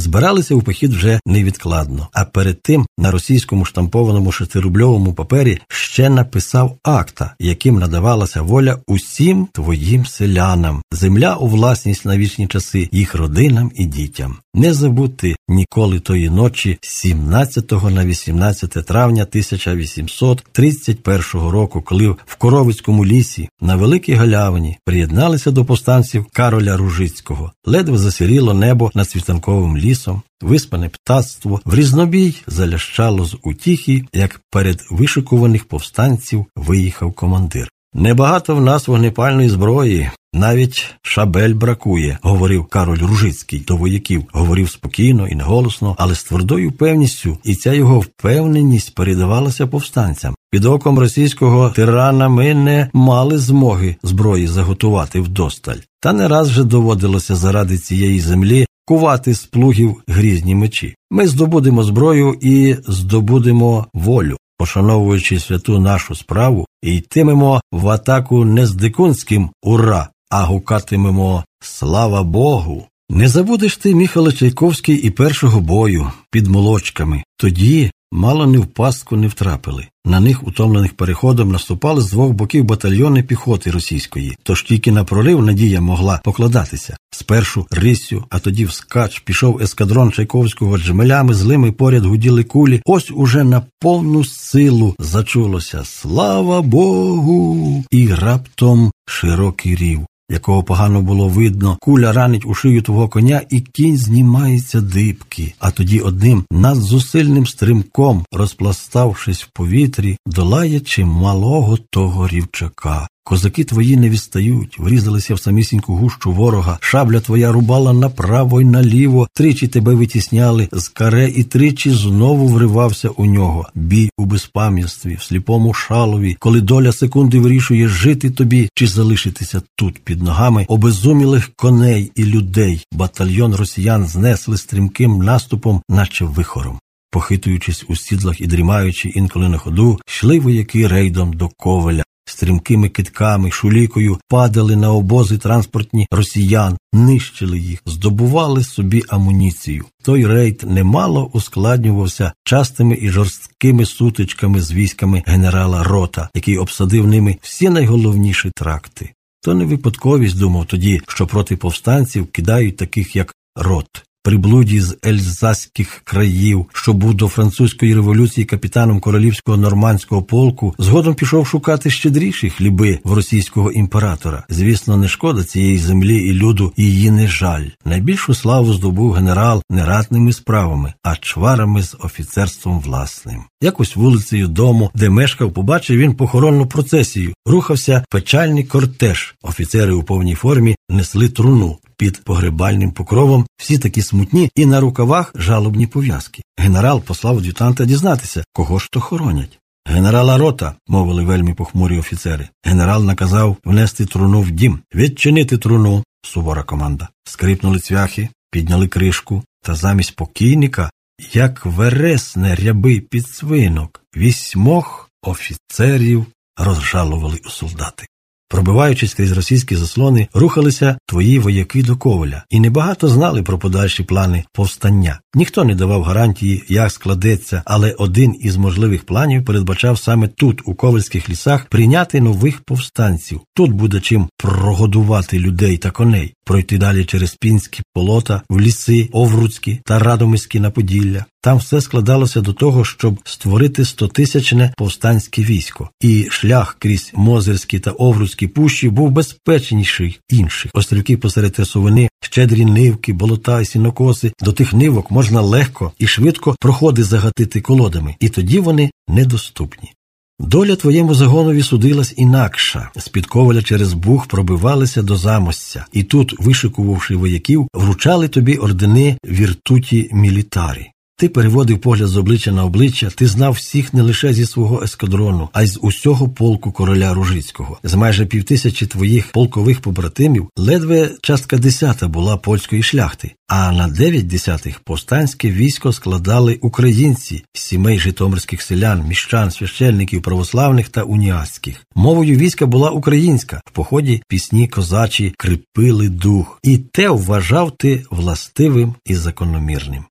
збиралися у похід вже невідкладно. А перед тим на російському штампованому шестирубльовому папері ще написав акта, яким надавалася воля усім твоїм селянам, земля у власність на вічні часи, їх родинам і дітям. Не забути ніколи тої ночі, 17 на 18 травня 1831 року, коли в Коровицькому лісі на Великій Галявині приєдналися до повстанців Кароля Ружицького, ледве засіріло небо над світанковим лісом, виспане птацтво в різнобій залящало з утіхи, як перед вишикуваних повстанців виїхав командир. Небагато в нас вогнепальної зброї, навіть шабель бракує, говорив Кароль Ружицький до вояків, говорив спокійно і неголосно, але з твердою певністю, і ця його впевненість передавалася повстанцям. Під оком російського тирана ми не мали змоги зброї заготувати вдосталь. Та не раз вже доводилося заради цієї землі кувати з плугів грізні мечі. Ми здобудемо зброю і здобудемо волю пошановуючи святу нашу справу, йтимемо в атаку не з дикунським ура, а гукатимемо Слава Богу. Не забудеш ти, Міхала Чайковський, і першого бою під молочками. Тоді мало не в пастку не втрапили. На них, утомлених переходом, наступали з двох боків батальйони піхоти російської, тож тільки на прорив надія могла покладатися. Спершу риссю, а тоді вскач пішов ескадрон Чайковського джмелями, злими поряд гуділи кулі. Ось уже на повну силу зачулося Слава Богу! І раптом широкий рів якого погано було видно, куля ранить у шию твого коня, і кінь знімається дибки, а тоді одним надзусильним стримком, розпластавшись в повітрі, долає чималого того рівчака. Козаки твої не відстають, врізалися в самісіньку гущу ворога, шабля твоя рубала направо й наліво, тричі тебе витісняли з каре, і тричі знову вривався у нього. Бій у безпам'ятстві, в сліпому шалові, коли доля секунди вирішує жити тобі чи залишитися тут під ногами, обезумілих коней і людей. Батальйон росіян знесли стрімким наступом, наче вихором. Похитуючись у сідлах і дрімаючи інколи на ходу, йшли вояки рейдом до коваля стрімкими китками, шулікою падали на обози транспортні росіян, нищили їх, здобували собі амуніцію. Той рейд немало ускладнювався частими і жорсткими сутичками з військами генерала Рота, який обсадив ними всі найголовніші тракти. То не випадковість думав тоді, що проти повстанців кидають таких, як Рот приблуді з ельзаських країв, що був до французької революції капітаном королівського нормандського полку, згодом пішов шукати щедріші хліби в російського імператора. Звісно, не шкода цієї землі і люду, її не жаль. Найбільшу славу здобув генерал не ратними справами, а чварами з офіцерством власним. Якось вулицею дому, де мешкав, побачив він похоронну процесію. Рухався печальний кортеж. Офіцери у повній формі несли труну під погребальним покровом, всі такі смутні, і на рукавах жалобні пов'язки. Генерал послав ад'ютанта дізнатися, кого ж то хоронять. Генерала рота, мовили вельми похмурі офіцери. Генерал наказав внести труну в дім, відчинити труну, сувора команда. Скрипнули цвяхи, підняли кришку, та замість покійника, як вересне рябий підсвинок, вісьмох офіцерів розжалували у солдати. Пробиваючись крізь російські заслони, рухалися твої вояки до Коваля, і небагато знали про подальші плани повстання. Ніхто не давав гарантії, як складеться, але один із можливих планів передбачав саме тут, у ковальських лісах, прийняти нових повстанців. Тут буде чим прогодувати людей та коней, пройти далі через пінські полота, в ліси, овруцькі та радомиські на Поділля. Там все складалося до того, щоб створити стотисячне повстанське військо, і шлях крізь Мозерські та Овруцькі пущі був безпечніший інших. Острівки посеред трясовини, щедрі нивки, болота і сінокоси. До тих нивок можна легко і швидко проходи загатити колодами, і тоді вони недоступні. Доля твоєму загонові судилась інакша. З-під коваля через бух пробивалися до замостя, і тут, вишикувавши вояків, вручали тобі ордени віртуті мілітарі. Ти переводив погляд з обличчя на обличчя, ти знав всіх не лише зі свого ескадрону, а й з усього полку короля Ружицького. З майже півтисячі твоїх полкових побратимів ледве частка десята була польської шляхти, а на дев'ять десятих повстанське військо складали українці сімей житомирських селян, міщан, священників православних та уніатських. Мовою війська була українська. В поході пісні козачі кріпили дух, і те вважав ти властивим і закономірним.